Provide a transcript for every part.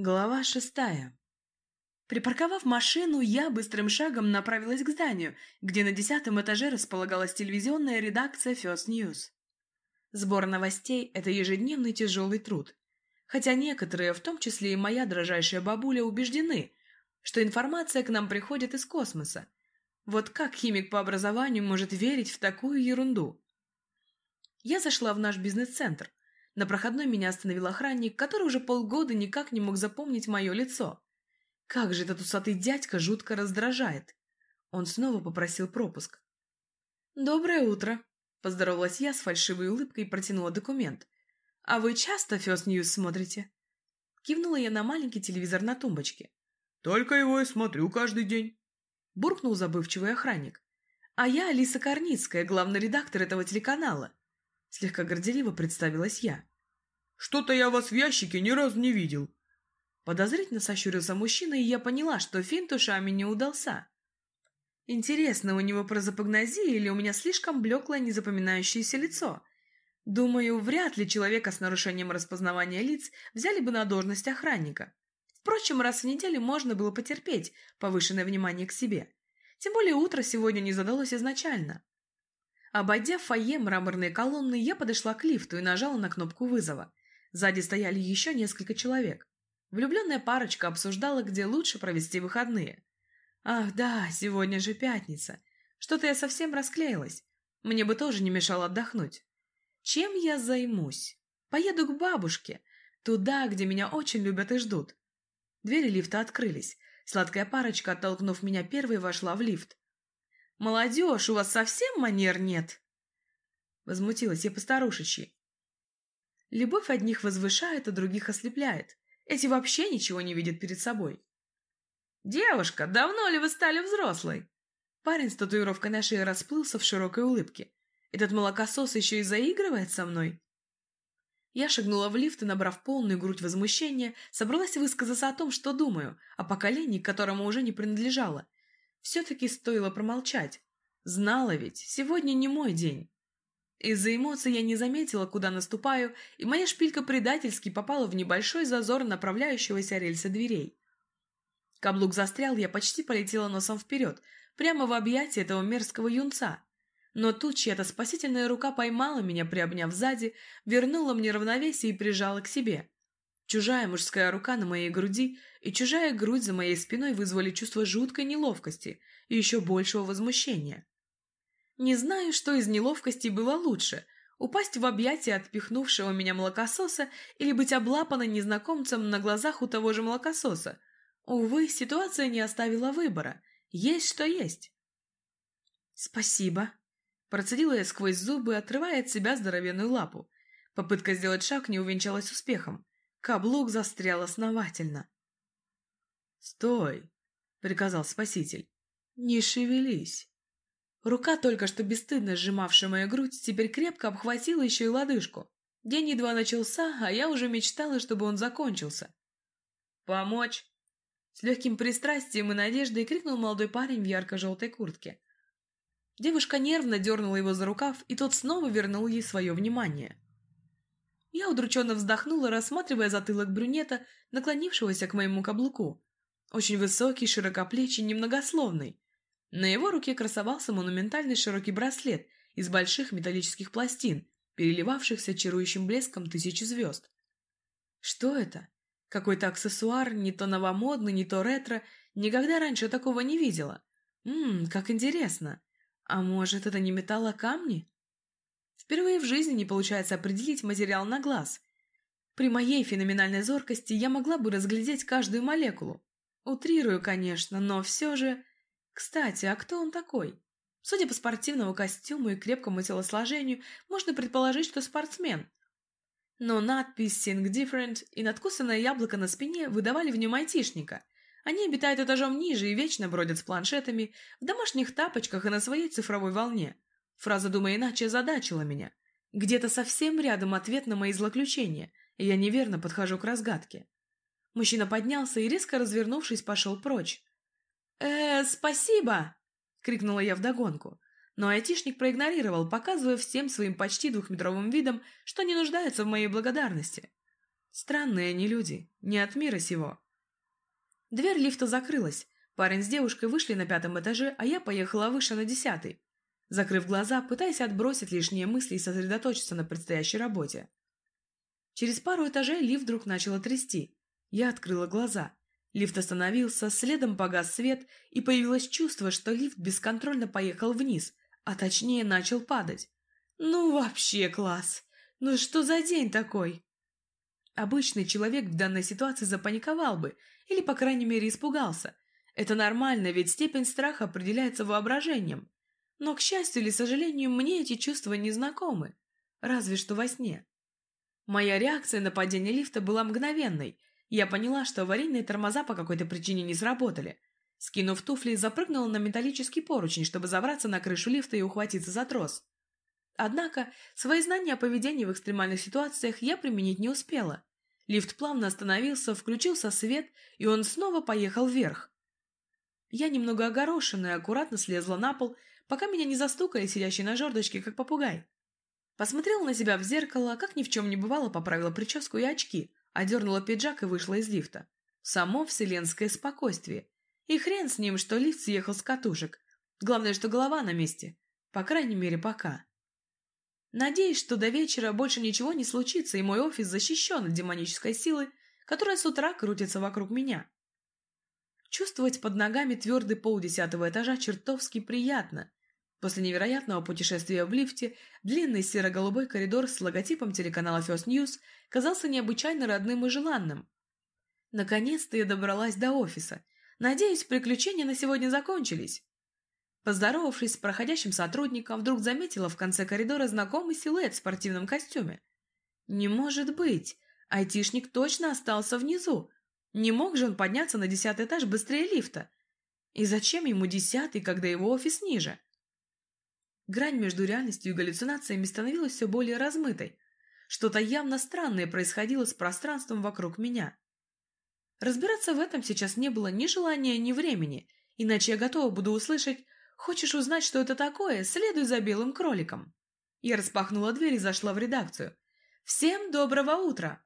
Глава шестая. Припарковав машину, я быстрым шагом направилась к зданию, где на десятом этаже располагалась телевизионная редакция First News. Сбор новостей – это ежедневный тяжелый труд. Хотя некоторые, в том числе и моя дрожайшая бабуля, убеждены, что информация к нам приходит из космоса. Вот как химик по образованию может верить в такую ерунду? Я зашла в наш бизнес-центр. На проходной меня остановил охранник, который уже полгода никак не мог запомнить мое лицо. Как же этот усатый дядька жутко раздражает. Он снова попросил пропуск. «Доброе утро», – поздоровалась я с фальшивой улыбкой и протянула документ. «А вы часто First News смотрите?» Кивнула я на маленький телевизор на тумбочке. «Только его и смотрю каждый день», – буркнул забывчивый охранник. «А я Алиса Корницкая, главный редактор этого телеканала», – слегка горделиво представилась я. Что-то я вас в ящике ни разу не видел. Подозрительно сощурился мужчина, и я поняла, что финт ушами не удался. Интересно, у него прозапогнозия или у меня слишком блеклое незапоминающееся лицо? Думаю, вряд ли человека с нарушением распознавания лиц взяли бы на должность охранника. Впрочем, раз в неделю можно было потерпеть повышенное внимание к себе. Тем более утро сегодня не задалось изначально. Обойдя фойе мраморные колонны, я подошла к лифту и нажала на кнопку вызова. Сзади стояли еще несколько человек. Влюбленная парочка обсуждала, где лучше провести выходные. Ах да, сегодня же пятница. Что-то я совсем расклеилась. Мне бы тоже не мешало отдохнуть. Чем я займусь? Поеду к бабушке, туда, где меня очень любят и ждут. Двери лифта открылись. Сладкая парочка, оттолкнув меня первой, вошла в лифт. «Молодежь, у вас совсем манер нет?» Возмутилась я постарушечьи. Любовь одних возвышает, а других ослепляет. Эти вообще ничего не видят перед собой. «Девушка, давно ли вы стали взрослой?» Парень с татуировкой на шее расплылся в широкой улыбке. «Этот молокосос еще и заигрывает со мной?» Я шагнула в лифт и, набрав полную грудь возмущения, собралась высказаться о том, что думаю, о поколении, которому уже не принадлежало. Все-таки стоило промолчать. Знала ведь, сегодня не мой день. Из-за эмоций я не заметила, куда наступаю, и моя шпилька предательски попала в небольшой зазор направляющегося рельса дверей. Каблук застрял, я почти полетела носом вперед, прямо в объятия этого мерзкого юнца. Но тут чья-то спасительная рука поймала меня, приобняв сзади, вернула мне равновесие и прижала к себе. Чужая мужская рука на моей груди и чужая грудь за моей спиной вызвали чувство жуткой неловкости и еще большего возмущения. Не знаю, что из неловкости было лучше – упасть в объятия отпихнувшего меня молокососа или быть облапанной незнакомцем на глазах у того же молокососа. Увы, ситуация не оставила выбора. Есть что есть. «Спасибо», – процедила я сквозь зубы, отрывая от себя здоровенную лапу. Попытка сделать шаг не увенчалась успехом. Каблук застрял основательно. «Стой!» — приказал спаситель. «Не шевелись!» Рука, только что бесстыдно сжимавшая мою грудь, теперь крепко обхватила еще и лодыжку. День едва начался, а я уже мечтала, чтобы он закончился. «Помочь?» С легким пристрастием и надеждой крикнул молодой парень в ярко-желтой куртке. Девушка нервно дернула его за рукав, и тот снова вернул ей свое внимание. Я удрученно вздохнула, рассматривая затылок брюнета, наклонившегося к моему каблуку. Очень высокий, широкоплечий, немногословный. На его руке красовался монументальный широкий браслет из больших металлических пластин, переливавшихся чарующим блеском тысячи звезд. Что это? Какой-то аксессуар, не то новомодный, не то ретро. Никогда раньше такого не видела. Ммм, как интересно. А может, это не металл, а камни? Впервые в жизни не получается определить материал на глаз. При моей феноменальной зоркости я могла бы разглядеть каждую молекулу. Утрирую, конечно, но все же... Кстати, а кто он такой? Судя по спортивному костюму и крепкому телосложению, можно предположить, что спортсмен. Но надпись «Think Different» и надкусанное яблоко на спине выдавали в нем айтишника. Они обитают этажом ниже и вечно бродят с планшетами, в домашних тапочках и на своей цифровой волне. Фраза «думай иначе» озадачила меня. Где-то совсем рядом ответ на мои злоключения, я неверно подхожу к разгадке. Мужчина поднялся и, резко развернувшись, пошел прочь э спасибо!» — крикнула я вдогонку. Но айтишник проигнорировал, показывая всем своим почти двухметровым видом, что не нуждается в моей благодарности. Странные они люди, не от мира сего. Дверь лифта закрылась. Парень с девушкой вышли на пятом этаже, а я поехала выше на десятый. Закрыв глаза, пытаясь отбросить лишние мысли и сосредоточиться на предстоящей работе. Через пару этажей лифт вдруг начало трясти. Я открыла глаза. Лифт остановился, следом погас свет, и появилось чувство, что лифт бесконтрольно поехал вниз, а точнее начал падать. Ну вообще класс! Ну что за день такой? Обычный человек в данной ситуации запаниковал бы, или, по крайней мере, испугался. Это нормально, ведь степень страха определяется воображением. Но, к счастью или сожалению, мне эти чувства не знакомы. Разве что во сне. Моя реакция на падение лифта была мгновенной. Я поняла, что аварийные тормоза по какой-то причине не сработали. Скинув туфли, запрыгнула на металлический поручень, чтобы забраться на крышу лифта и ухватиться за трос. Однако, свои знания о поведении в экстремальных ситуациях я применить не успела. Лифт плавно остановился, включился свет, и он снова поехал вверх. Я немного огорошенная аккуратно слезла на пол, пока меня не застукали сидящие на жердочке, как попугай. Посмотрела на себя в зеркало, как ни в чем не бывало, поправила прическу и очки, одернула пиджак и вышла из лифта. Само вселенское спокойствие. И хрен с ним, что лифт съехал с катушек. Главное, что голова на месте. По крайней мере, пока. Надеюсь, что до вечера больше ничего не случится, и мой офис защищен от демонической силы, которая с утра крутится вокруг меня. Чувствовать под ногами твердый пол десятого этажа чертовски приятно. После невероятного путешествия в лифте, длинный серо-голубой коридор с логотипом телеканала First News казался необычайно родным и желанным. Наконец-то я добралась до офиса. Надеюсь, приключения на сегодня закончились. Поздоровавшись с проходящим сотрудником, вдруг заметила в конце коридора знакомый силуэт в спортивном костюме. Не может быть! Айтишник точно остался внизу. Не мог же он подняться на десятый этаж быстрее лифта. И зачем ему десятый, когда его офис ниже? Грань между реальностью и галлюцинациями становилась все более размытой. Что-то явно странное происходило с пространством вокруг меня. Разбираться в этом сейчас не было ни желания, ни времени, иначе я готова буду услышать «Хочешь узнать, что это такое? Следуй за белым кроликом». Я распахнула дверь и зашла в редакцию. «Всем доброго утра!»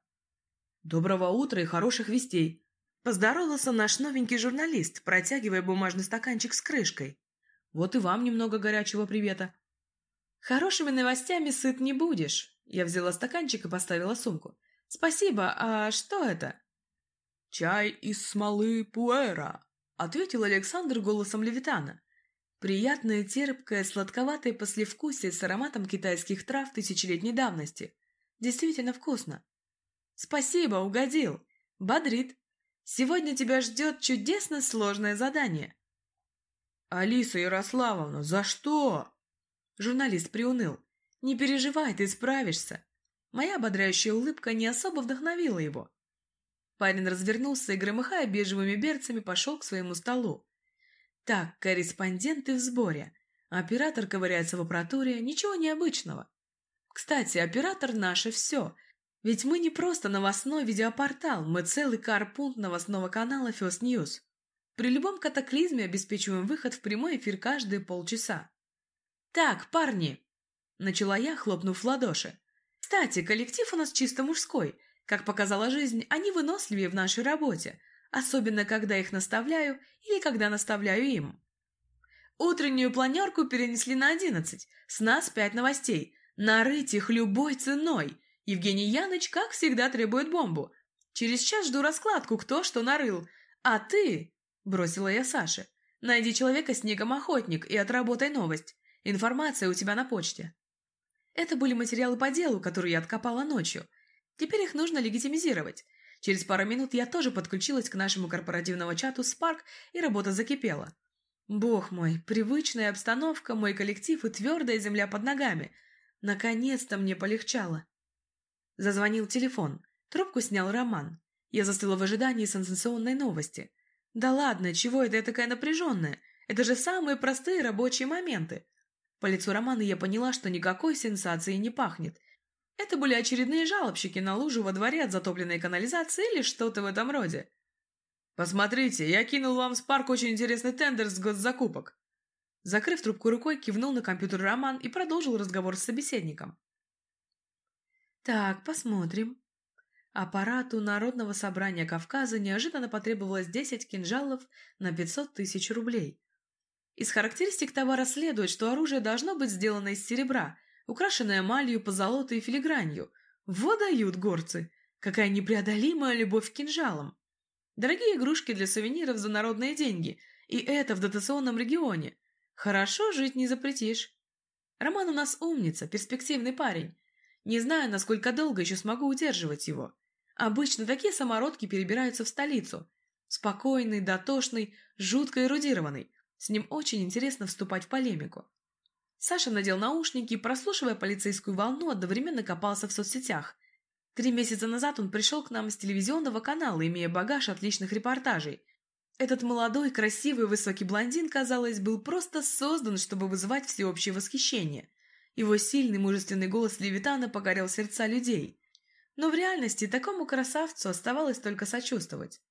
«Доброго утра и хороших вестей!» Поздоровался наш новенький журналист, протягивая бумажный стаканчик с крышкой. Вот и вам немного горячего привета. Хорошими новостями сыт не будешь. Я взяла стаканчик и поставила сумку. Спасибо, а что это? Чай из смолы пуэра, ответил Александр голосом Левитана. Приятное, терпкое, сладковатое послевкусие с ароматом китайских трав тысячелетней давности. Действительно вкусно. Спасибо, угодил. Бодрит. Сегодня тебя ждет чудесно сложное задание. «Алиса Ярославовна, за что?» Журналист приуныл. «Не переживай, ты справишься». Моя ободряющая улыбка не особо вдохновила его. Парень развернулся и, громыхая бежевыми берцами, пошел к своему столу. Так, корреспонденты в сборе. Оператор ковыряется в аппаратуре, ничего необычного. Кстати, оператор наше все. Ведь мы не просто новостной видеопортал, мы целый карпунт новостного канала First News. При любом катаклизме обеспечиваем выход в прямой эфир каждые полчаса. «Так, парни!» – начала я, хлопнув в ладоши. «Кстати, коллектив у нас чисто мужской. Как показала жизнь, они выносливее в нашей работе, особенно когда их наставляю или когда наставляю им. Утреннюю планерку перенесли на одиннадцать. С нас пять новостей. Нарыть их любой ценой. Евгений Яныч, как всегда, требует бомбу. Через час жду раскладку, кто что нарыл. А ты Бросила я Саше. Найди человека снегом охотник и отработай новость. Информация у тебя на почте. Это были материалы по делу, которые я откопала ночью. Теперь их нужно легитимизировать. Через пару минут я тоже подключилась к нашему корпоративному чату Spark, и работа закипела. Бог мой, привычная обстановка, мой коллектив и твердая земля под ногами. Наконец-то мне полегчало. Зазвонил телефон. Трубку снял Роман. Я застыла в ожидании сенсационной новости. Да ладно, чего это я такая напряженная? Это же самые простые рабочие моменты. По лицу Романа я поняла, что никакой сенсации не пахнет. Это были очередные жалобщики на лужу во дворе от затопленной канализации или что-то в этом роде. «Посмотрите, я кинул вам в Спарк очень интересный тендер с госзакупок». Закрыв трубку рукой, кивнул на компьютер Роман и продолжил разговор с собеседником. «Так, посмотрим». Аппарату Народного собрания Кавказа неожиданно потребовалось 10 кинжалов на 500 тысяч рублей. Из характеристик товара следует, что оружие должно быть сделано из серебра, украшенное эмалью, позолотой и филигранью. Вот горцы! Какая непреодолимая любовь к кинжалам! Дорогие игрушки для сувениров за народные деньги, и это в дотационном регионе. Хорошо жить не запретишь. Роман у нас умница, перспективный парень. Не знаю, насколько долго еще смогу удерживать его. Обычно такие самородки перебираются в столицу. Спокойный, дотошный, жутко эрудированный. С ним очень интересно вступать в полемику. Саша надел наушники и, прослушивая полицейскую волну, одновременно копался в соцсетях. Три месяца назад он пришел к нам с телевизионного канала, имея багаж отличных репортажей. Этот молодой, красивый, высокий блондин, казалось, был просто создан, чтобы вызывать всеобщее восхищение. Его сильный, мужественный голос Левитана покорил сердца людей. Но в реальности такому красавцу оставалось только сочувствовать.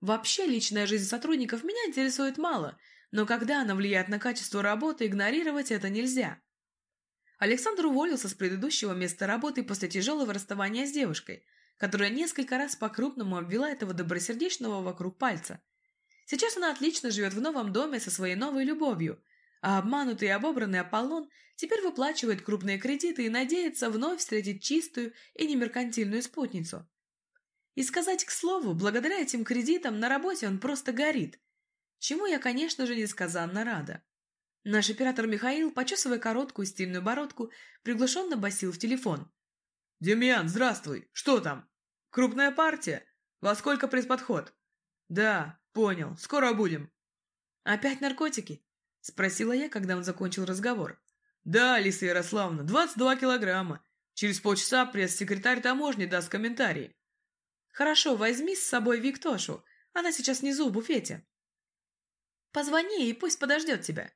Вообще, личная жизнь сотрудников меня интересует мало, но когда она влияет на качество работы, игнорировать это нельзя. Александр уволился с предыдущего места работы после тяжелого расставания с девушкой, которая несколько раз по-крупному обвела этого добросердечного вокруг пальца. Сейчас она отлично живет в новом доме со своей новой любовью, а обманутый и обобранный Аполлон теперь выплачивает крупные кредиты и надеется вновь встретить чистую и немеркантильную спутницу. И сказать к слову, благодаря этим кредитам на работе он просто горит, чему я, конечно же, несказанно рада. Наш оператор Михаил, почесывая короткую стильную бородку, приглушенно басил в телефон. «Демьян, здравствуй! Что там? Крупная партия? Во сколько предподход?» «Да, понял. Скоро будем». «Опять наркотики?» — спросила я, когда он закончил разговор. «Да, Алиса Ярославна, 22 килограмма. Через полчаса пресс-секретарь таможни даст комментарии». «Хорошо, возьми с собой Виктошу. Она сейчас внизу в буфете». «Позвони и пусть подождет тебя».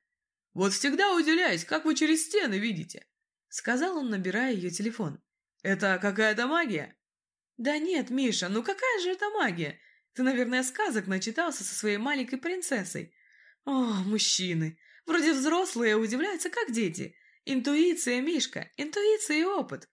«Вот всегда уделяюсь, как вы через стены видите», — сказал он, набирая ее телефон. «Это какая-то магия?» «Да нет, Миша, ну какая же это магия? Ты, наверное, сказок начитался со своей маленькой принцессой. О, мужчины! Вроде взрослые удивляются, как дети. Интуиция, Мишка, интуиция и опыт.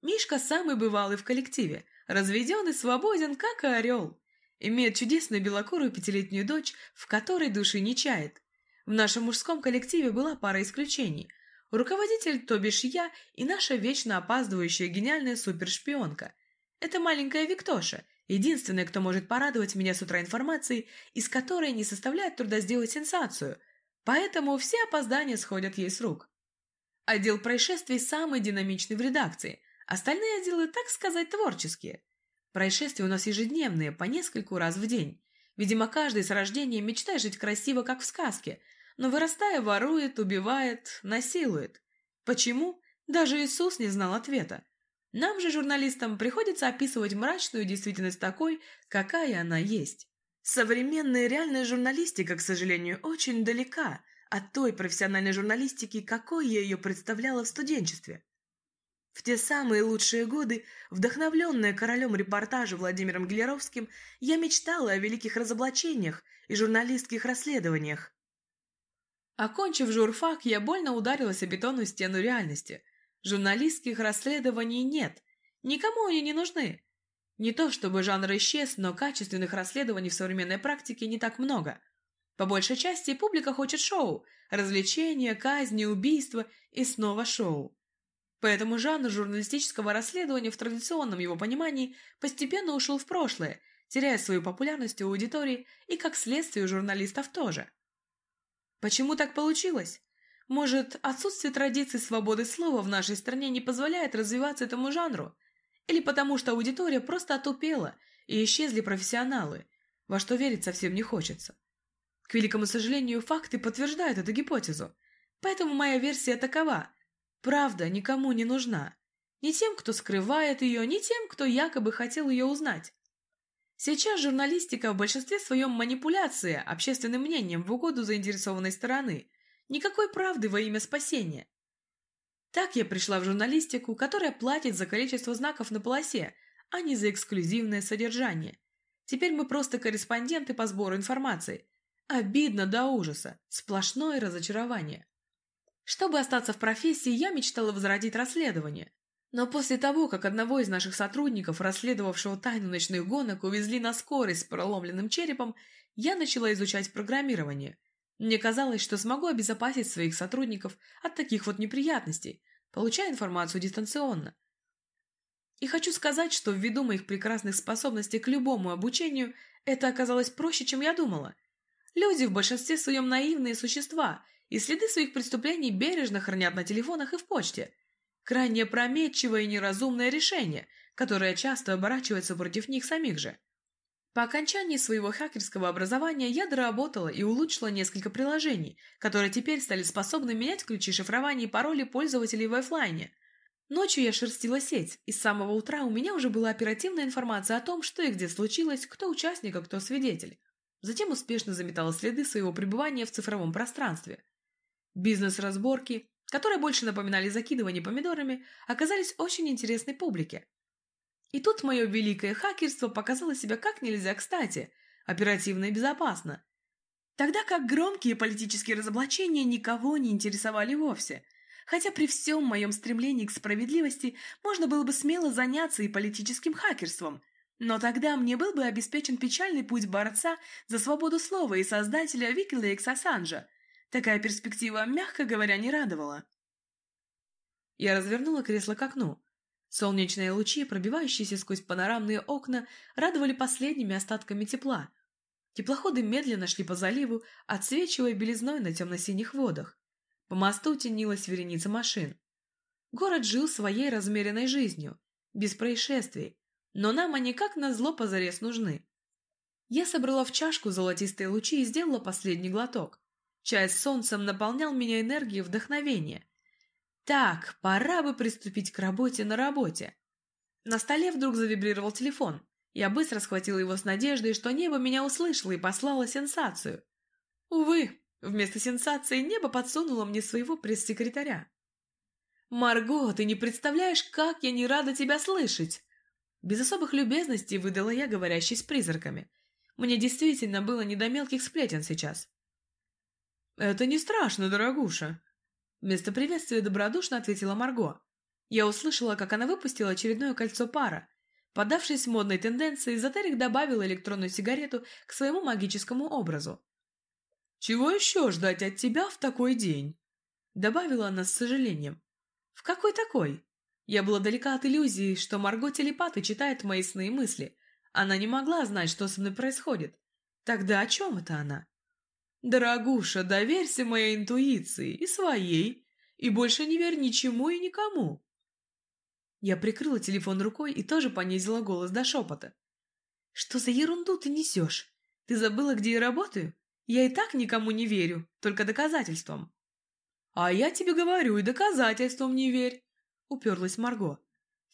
Мишка самый бывалый в коллективе, разведен и свободен, как и орел. Имеет чудесную белокурую пятилетнюю дочь, в которой души не чает. В нашем мужском коллективе была пара исключений. Руководитель, то бишь я, и наша вечно опаздывающая гениальная супершпионка. Это маленькая Виктоша, единственная, кто может порадовать меня с утра информацией, из которой не составляет труда сделать сенсацию, Поэтому все опоздания сходят ей с рук. Отдел происшествий самый динамичный в редакции, остальные отделы, так сказать, творческие. Происшествия у нас ежедневные, по нескольку раз в день. Видимо, каждый с рождения мечтает жить красиво, как в сказке, но вырастая ворует, убивает, насилует. Почему? Даже Иисус не знал ответа. Нам же, журналистам, приходится описывать мрачную действительность такой, какая она есть. Современная реальная журналистика, к сожалению, очень далека от той профессиональной журналистики, какой я ее представляла в студенчестве. В те самые лучшие годы, вдохновленная королем репортажа Владимиром Гелеровским, я мечтала о великих разоблачениях и журналистских расследованиях. Окончив журфак, я больно ударилась о бетонную стену реальности. Журналистских расследований нет. Никому они не нужны. Не то чтобы жанр исчез, но качественных расследований в современной практике не так много. По большей части публика хочет шоу, развлечения, казни, убийства и снова шоу. Поэтому жанр журналистического расследования в традиционном его понимании постепенно ушел в прошлое, теряя свою популярность у аудитории и, как следствие, у журналистов тоже. Почему так получилось? Может, отсутствие традиции свободы слова в нашей стране не позволяет развиваться этому жанру – или потому что аудитория просто отупела и исчезли профессионалы, во что верить совсем не хочется. К великому сожалению, факты подтверждают эту гипотезу. Поэтому моя версия такова. Правда никому не нужна. Ни тем, кто скрывает ее, ни тем, кто якобы хотел ее узнать. Сейчас журналистика в большинстве своем манипуляция общественным мнением в угоду заинтересованной стороны. Никакой правды во имя спасения. Так я пришла в журналистику, которая платит за количество знаков на полосе, а не за эксклюзивное содержание. Теперь мы просто корреспонденты по сбору информации. Обидно до ужаса, сплошное разочарование. Чтобы остаться в профессии, я мечтала возродить расследование. Но после того, как одного из наших сотрудников, расследовавшего тайну ночных гонок, увезли на скорость с проломленным черепом, я начала изучать программирование. Мне казалось, что смогу обезопасить своих сотрудников от таких вот неприятностей, получая информацию дистанционно. И хочу сказать, что ввиду моих прекрасных способностей к любому обучению, это оказалось проще, чем я думала. Люди в большинстве своем наивные существа, и следы своих преступлений бережно хранят на телефонах и в почте. Крайне опрометчивое и неразумное решение, которое часто оборачивается против них самих же. По окончании своего хакерского образования я доработала и улучшила несколько приложений, которые теперь стали способны менять ключи шифрования и пароли пользователей в офлайне – Ночью я шерстила сеть, и с самого утра у меня уже была оперативная информация о том, что и где случилось, кто участник, а кто свидетель. Затем успешно заметала следы своего пребывания в цифровом пространстве. Бизнес-разборки, которые больше напоминали закидывание помидорами, оказались очень интересной публике. И тут мое великое хакерство показало себя как нельзя кстати, оперативно и безопасно. Тогда как громкие политические разоблачения никого не интересовали вовсе – хотя при всем моем стремлении к справедливости можно было бы смело заняться и политическим хакерством. Но тогда мне был бы обеспечен печальный путь борца за свободу слова и создателя Wikileaks Ассанжа. Такая перспектива, мягко говоря, не радовала. Я развернула кресло к окну. Солнечные лучи, пробивающиеся сквозь панорамные окна, радовали последними остатками тепла. Теплоходы медленно шли по заливу, отсвечивая белизной на темно-синих водах. По мосту тянилась вереница машин. Город жил своей размеренной жизнью, без происшествий, но нам они как назло позарез нужны. Я собрала в чашку золотистые лучи и сделала последний глоток. Чай с солнцем наполнял меня энергией вдохновения. Так, пора бы приступить к работе на работе. На столе вдруг завибрировал телефон. Я быстро схватила его с надеждой, что небо меня услышало и послало сенсацию. Увы, Вместо сенсации небо подсунуло мне своего пресс-секретаря. «Марго, ты не представляешь, как я не рада тебя слышать!» Без особых любезностей выдала я, говорящий с призраками. Мне действительно было не до мелких сплетен сейчас. «Это не страшно, дорогуша!» Вместо приветствия добродушно ответила Марго. Я услышала, как она выпустила очередное кольцо пара. Подавшись модной тенденции, эзотерик добавил электронную сигарету к своему магическому образу. «Чего еще ждать от тебя в такой день?» Добавила она с сожалением. «В какой такой?» Я была далека от иллюзии, что Марго телепат и читает мои сны и мысли. Она не могла знать, что со мной происходит. Тогда о чем это она? «Дорогуша, доверься моей интуиции и своей, и больше не верь ничему и никому». Я прикрыла телефон рукой и тоже понизила голос до шепота. «Что за ерунду ты несешь? Ты забыла, где я работаю? Я и так никому не верю, только доказательствам. А я тебе говорю, и доказательствам не верь, уперлась Марго.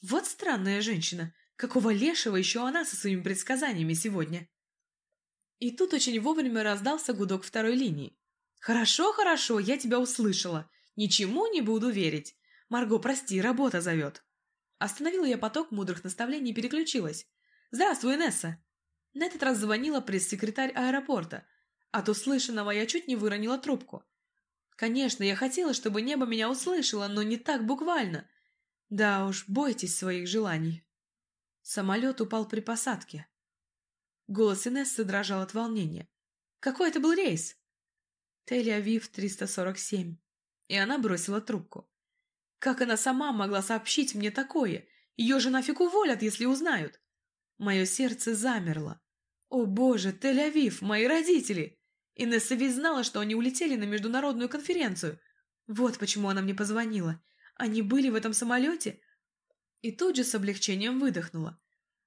Вот странная женщина. Какого лешего еще она со своими предсказаниями сегодня? И тут очень вовремя раздался гудок второй линии. «Хорошо, хорошо, я тебя услышала. Ничему не буду верить. Марго, прости, работа зовет». Остановила я поток мудрых наставлений и переключилась. «Здравствуй, Несса!» На этот раз звонила пресс-секретарь аэропорта, от услышанного я чуть не выронила трубку. Конечно, я хотела, чтобы небо меня услышало, но не так буквально. Да уж, бойтесь своих желаний. Самолет упал при посадке. Голос Инессы дрожал от волнения. Какой это был рейс? Тель-Авив 347. И она бросила трубку. Как она сама могла сообщить мне такое? Ее же нафиг уволят, если узнают. Мое сердце замерло. О боже, Тель-Авив, мои родители! Инесса ведь знала, что они улетели на международную конференцию. Вот почему она мне позвонила. Они были в этом самолете? И тут же с облегчением выдохнула.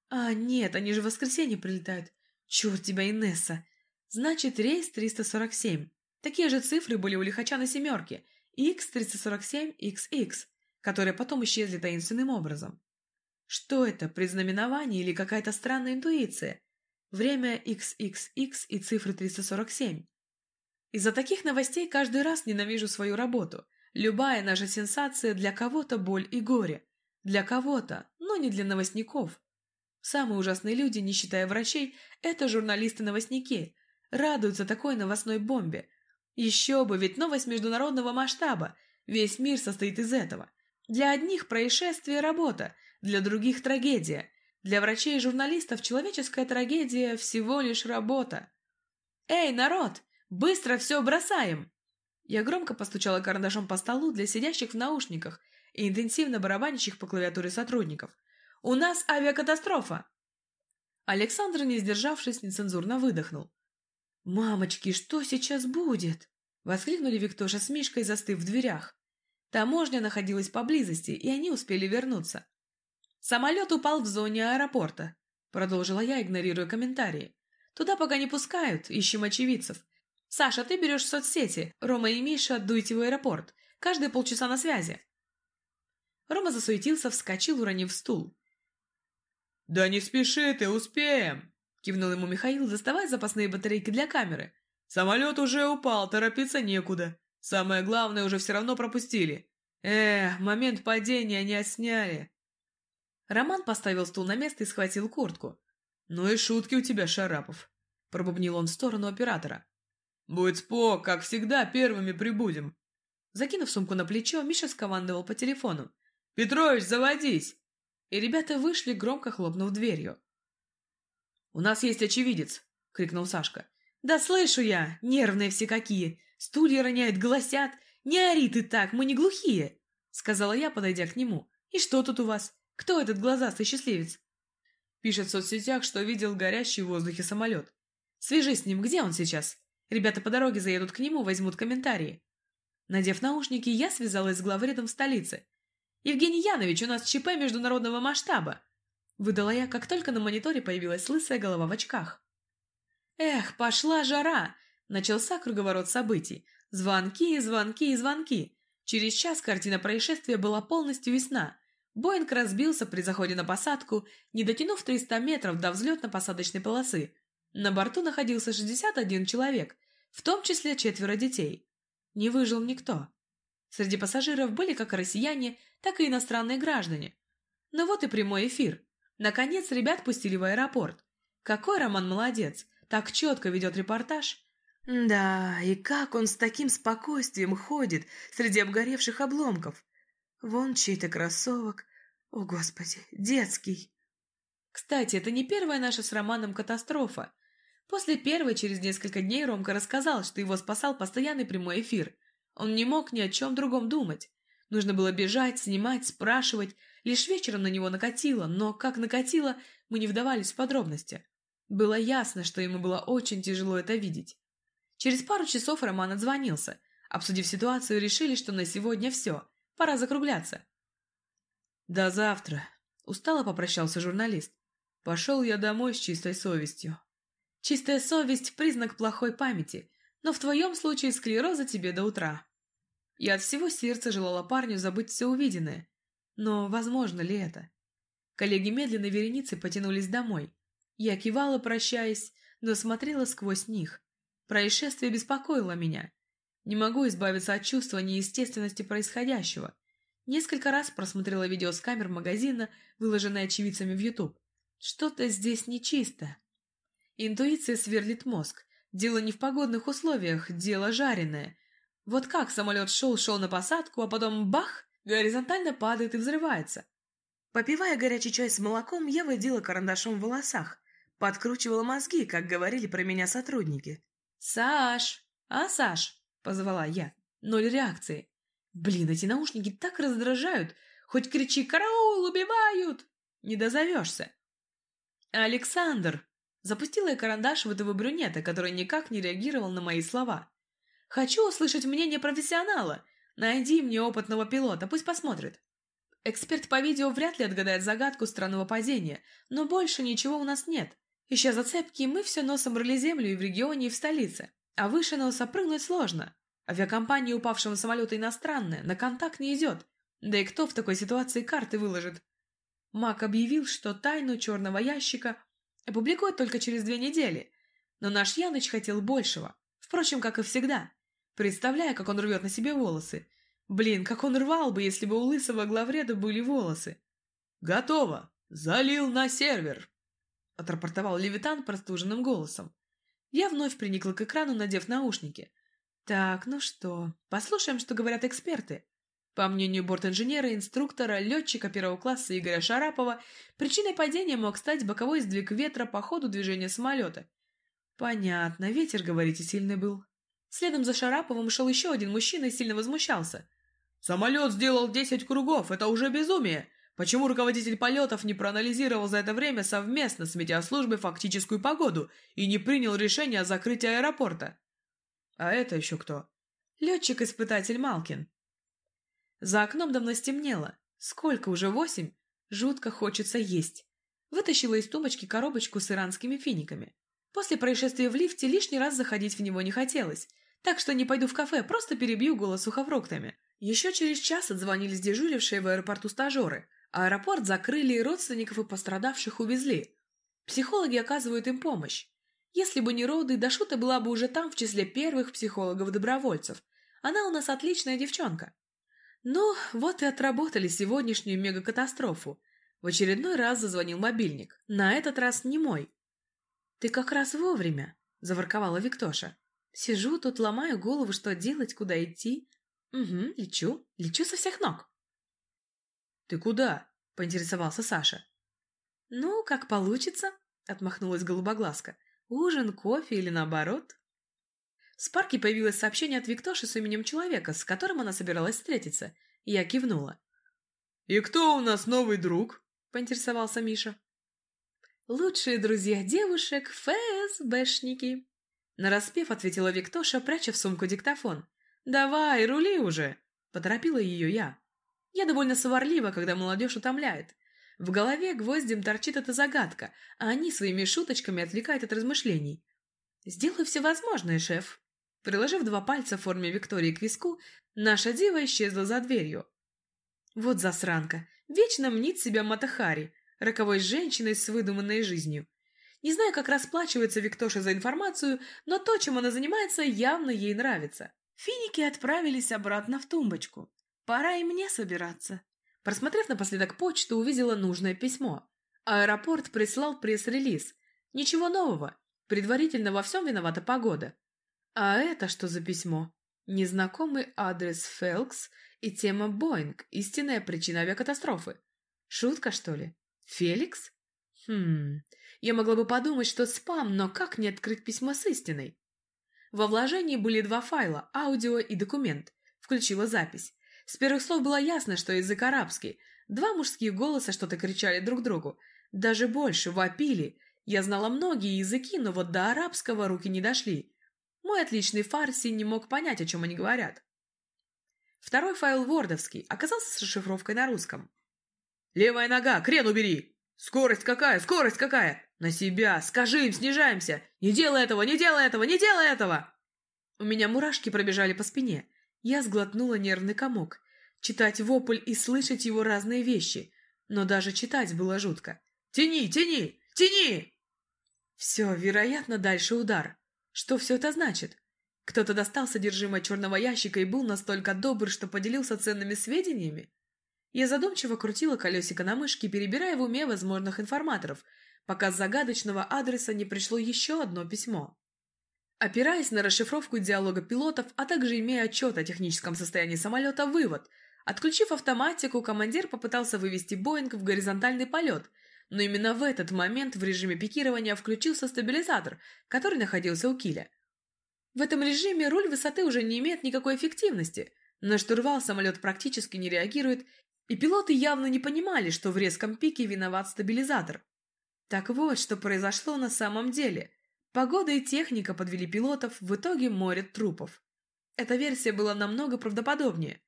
А, нет, они же в воскресенье прилетают. Черт тебя, Инесса. Значит, рейс 347. Такие же цифры были у лихача на семерке. X347XX, которые потом исчезли таинственным образом. Что это, предзнаменование или какая-то странная интуиция? Время XXX и цифры 347. Из-за таких новостей каждый раз ненавижу свою работу. Любая наша сенсация для кого-то боль и горе. Для кого-то, но не для новостников. Самые ужасные люди, не считая врачей, это журналисты-новостники. Радуются такой новостной бомбе. Еще бы, ведь новость международного масштаба. Весь мир состоит из этого. Для одних происшествие – работа, для других – трагедия. Для врачей и журналистов человеческая трагедия – всего лишь работа. «Эй, народ! Быстро все бросаем!» Я громко постучала карандашом по столу для сидящих в наушниках и интенсивно барабанящих по клавиатуре сотрудников. «У нас авиакатастрофа!» Александр, не сдержавшись, нецензурно выдохнул. «Мамочки, что сейчас будет?» Воскликнули Виктоша с Мишкой, застыв в дверях. Таможня находилась поблизости, и они успели вернуться. «Самолет упал в зоне аэропорта», — продолжила я, игнорируя комментарии. «Туда пока не пускают, ищем очевидцев. Саша, ты берешь соцсети. Рома и Миша, дуйте в аэропорт. Каждые полчаса на связи». Рома засуетился, вскочил, уронив стул. «Да не спеши ты, успеем!» — кивнул ему Михаил, доставая запасные батарейки для камеры. «Самолет уже упал, торопиться некуда. Самое главное уже все равно пропустили. Эх, момент падения не отсняли». Роман поставил стул на место и схватил куртку. «Ну и шутки у тебя, Шарапов», — пробубнил он в сторону оператора. «Будь спок, как всегда, первыми прибудем». Закинув сумку на плечо, Миша скомандовал по телефону. «Петрович, заводись!» И ребята вышли, громко хлопнув дверью. «У нас есть очевидец!» — крикнул Сашка. «Да слышу я! Нервные все какие! Стулья роняют, гласят! Не ори ты так, мы не глухие!» — сказала я, подойдя к нему. «И что тут у вас? Кто этот глазастый счастливец?» Пишет в соцсетях, что видел горящий в воздухе самолет. «Свяжись с ним, где он сейчас?» Ребята по дороге заедут к нему, возьмут комментарии. Надев наушники, я связалась с главредом столицы. «Евгений Янович, у нас ЧП международного масштаба!» Выдала я, как только на мониторе появилась лысая голова в очках. Эх, пошла жара! Начался круговорот событий. Звонки, звонки звонки. Через час картина происшествия была полностью ясна. Боинг разбился при заходе на посадку, не дотянув 300 метров до взлетно-посадочной полосы. На борту находился 61 человек, в том числе четверо детей. Не выжил никто. Среди пассажиров были как россияне, так и иностранные граждане. Ну вот и прямой эфир. Наконец ребят пустили в аэропорт. Какой Роман молодец, так четко ведет репортаж. Да, и как он с таким спокойствием ходит среди обгоревших обломков. Вон чей-то кроссовок. О, Господи, детский. Кстати, это не первая наша с Романом катастрофа. После первой, через несколько дней, Ромка рассказал, что его спасал постоянный прямой эфир. Он не мог ни о чем другом думать. Нужно было бежать, снимать, спрашивать. Лишь вечером на него накатило, но как накатило, мы не вдавались в подробности. Было ясно, что ему было очень тяжело это видеть. Через пару часов Роман отзвонился. Обсудив ситуацию, решили, что на сегодня все. Пора закругляться. «До завтра», — устало попрощался журналист. «Пошел я домой с чистой совестью». «Чистая совесть — признак плохой памяти, но в твоем случае склероза тебе до утра». Я от всего сердца желала парню забыть все увиденное. Но возможно ли это? Коллеги медленно вереницей потянулись домой. Я кивала, прощаясь, но смотрела сквозь них. Происшествие беспокоило меня. Не могу избавиться от чувства неестественности происходящего. Несколько раз просмотрела видео с камер магазина, выложенное очевидцами в YouTube. Что-то здесь нечисто. Интуиция сверлит мозг. Дело не в погодных условиях, дело жареное. Вот как самолет шел-шел на посадку, а потом бах, горизонтально падает и взрывается. Попивая горячий чай с молоком, я водила карандашом в волосах. Подкручивала мозги, как говорили про меня сотрудники. «Саш! А, Саш?» — позвала я. Ноль реакции. Блин, эти наушники так раздражают. Хоть кричи «Караул! Убивают!» Не дозовешься. «Александр!» Запустила я карандаш в этого брюнета, который никак не реагировал на мои слова. Хочу услышать мнение профессионала. Найди мне опытного пилота, пусть посмотрит. Эксперт по видео вряд ли отгадает загадку странного падения, но больше ничего у нас нет. Ища зацепки, мы все носом рыли землю и в регионе, и в столице. А выше носа прыгнуть сложно. Авиакомпания упавшего самолета иностранная, на контакт не идет. Да и кто в такой ситуации карты выложит? Мак объявил, что тайну черного ящика опубликует только через две недели. Но наш Яныч хотел большего. Впрочем, как и всегда. Представляя, как он рвет на себе волосы. Блин, как он рвал бы, если бы у лысого главреда были волосы. «Готово! Залил на сервер!» — отрапортовал Левитан простуженным голосом. Я вновь приникла к экрану, надев наушники. «Так, ну что, послушаем, что говорят эксперты». По мнению бортинженера, инструктора, летчика первого класса Игоря Шарапова, причиной падения мог стать боковой сдвиг ветра по ходу движения самолета. Понятно, ветер, говорите, сильный был. Следом за Шараповым шел еще один мужчина и сильно возмущался. «Самолет сделал десять кругов, это уже безумие! Почему руководитель полетов не проанализировал за это время совместно с метеослужбой фактическую погоду и не принял решение о закрытии аэропорта?» «А это еще кто?» «Летчик-испытатель Малкин». За окном давно стемнело. Сколько уже восемь? Жутко хочется есть. Вытащила из тумбочки коробочку с иранскими финиками. После происшествия в лифте лишний раз заходить в него не хотелось, так что не пойду в кафе, просто перебью голос сухофруктами. Еще через час отзвонились дежурившие в аэропорту стажеры. Аэропорт закрыли и родственников и пострадавших увезли. Психологи оказывают им помощь. Если бы не роды, Дашута была бы уже там в числе первых психологов-добровольцев. Она у нас отличная девчонка. Ну, вот и отработали сегодняшнюю мегакатастрофу. В очередной раз зазвонил мобильник. На этот раз не мой. «Ты как раз вовремя», — заворковала Виктоша. «Сижу тут, ломаю голову, что делать, куда идти. Угу, лечу, лечу со всех ног». «Ты куда?» — поинтересовался Саша. «Ну, как получится», — отмахнулась голубоглазка. «Ужин, кофе или наоборот?» В Спарке появилось сообщение от Виктоши с именем человека, с которым она собиралась встретиться. Я кивнула. «И кто у нас новый друг?» — поинтересовался Миша. «Лучшие друзья девушек — ФСБшники!» Нараспев ответила Виктоша, пряча в сумку диктофон. «Давай, рули уже!» — поторопила ее я. Я довольно сварлива, когда молодежь утомляет. В голове гвоздем торчит эта загадка, а они своими шуточками отвлекают от размышлений. «Сделаю все возможное, шеф!» Приложив два пальца в форме Виктории к виску, наша дива исчезла за дверью. Вот засранка, вечно мнит себя Матахари, роковой женщиной с выдуманной жизнью. Не знаю, как расплачивается Виктоша за информацию, но то, чем она занимается, явно ей нравится. Финики отправились обратно в тумбочку. Пора и мне собираться. Просмотрев напоследок почту, увидела нужное письмо. Аэропорт прислал пресс-релиз. Ничего нового. Предварительно во всем виновата погода. А это что за письмо? Незнакомый адрес Фелкс и тема Боинг, истинная причина авиакатастрофы. Шутка, что ли? Феликс? Хм, я могла бы подумать, что спам, но как не открыть письмо с истиной? Во вложении были два файла, аудио и документ. Включила запись. С первых слов было ясно, что язык арабский. Два мужские голоса что-то кричали друг другу. Даже больше, вопили. Я знала многие языки, но вот до арабского руки не дошли. Мой отличный фарси не мог понять, о чем они говорят. Второй файл вордовский оказался с расшифровкой на русском. «Левая нога! Крен убери! Скорость какая? Скорость какая? На себя! Скажи им, снижаемся! Не делай этого! Не делай этого! Не делай этого!» У меня мурашки пробежали по спине. Я сглотнула нервный комок. Читать вопль и слышать его разные вещи. Но даже читать было жутко. «Тяни! Тяни! Тяни!» Все, вероятно, дальше удар. Что все это значит? Кто-то достал содержимое черного ящика и был настолько добр, что поделился ценными сведениями? Я задумчиво крутила колесико на мышке, перебирая в уме возможных информаторов, пока с загадочного адреса не пришло еще одно письмо. Опираясь на расшифровку диалога пилотов, а также имея отчет о техническом состоянии самолета, вывод. Отключив автоматику, командир попытался вывести Боинг в горизонтальный полет, но именно в этот момент в режиме пикирования включился стабилизатор, который находился у киля. В этом режиме руль высоты уже не имеет никакой эффективности, на штурвал самолет практически не реагирует и пилоты явно не понимали, что в резком пике виноват стабилизатор. Так вот, что произошло на самом деле. Погода и техника подвели пилотов, в итоге море трупов. Эта версия была намного правдоподобнее.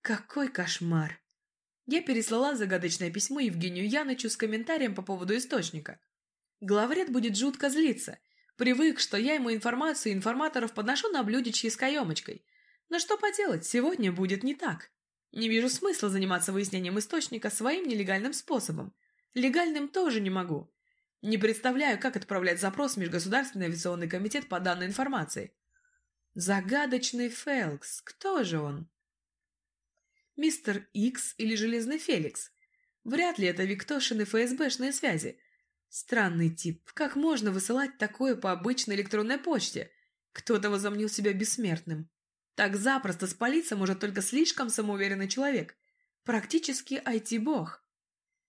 Какой кошмар! Я переслала загадочное письмо Евгению Янычу с комментарием по поводу источника. Главред будет жутко злиться. Привык, что я ему информацию информаторов подношу на блюдечке с каемочкой. Но что поделать, сегодня будет не так. Не вижу смысла заниматься выяснением источника своим нелегальным способом. Легальным тоже не могу. Не представляю, как отправлять запрос в Межгосударственный авиационный комитет по данной информации. Загадочный Фелкс. Кто же он? Мистер Икс или Железный Феликс? Вряд ли это Виктошины ФСБшные связи. Странный тип. Как можно высылать такое по обычной электронной почте? Кто-то возомнил себя бессмертным. Так запросто спалиться может только слишком самоуверенный человек. Практически IT-бог.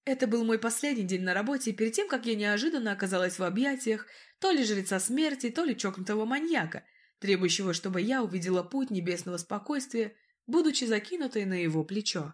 Это был мой последний день на работе перед тем, как я неожиданно оказалась в объятиях то ли жреца смерти, то ли чокнутого маньяка, требующего, чтобы я увидела путь небесного спокойствия, будучи закинутой на его плечо.